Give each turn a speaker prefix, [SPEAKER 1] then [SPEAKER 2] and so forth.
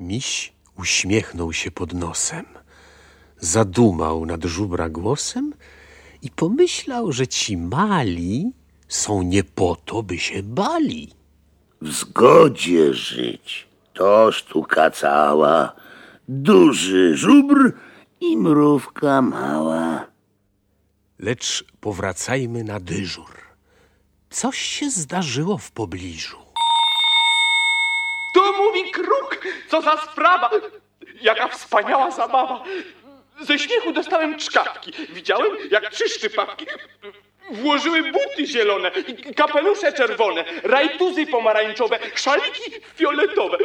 [SPEAKER 1] Miś uśmiechnął się pod nosem, zadumał nad żubra głosem i pomyślał, że ci mali są nie po to, by się bali.
[SPEAKER 2] W zgodzie żyć to sztuka cała, duży żubr i mrówka mała.
[SPEAKER 1] Lecz powracajmy na dyżur. Coś się zdarzyło w pobliżu.
[SPEAKER 3] Mówi kruk, co za sprawa. Jaka wspaniała zabawa. Ze śmiechu dostałem czkawki. Widziałem, jak trzy szczypawki włożyły buty zielone, kapelusze czerwone, rajtuzy pomarańczowe, szaliki fioletowe.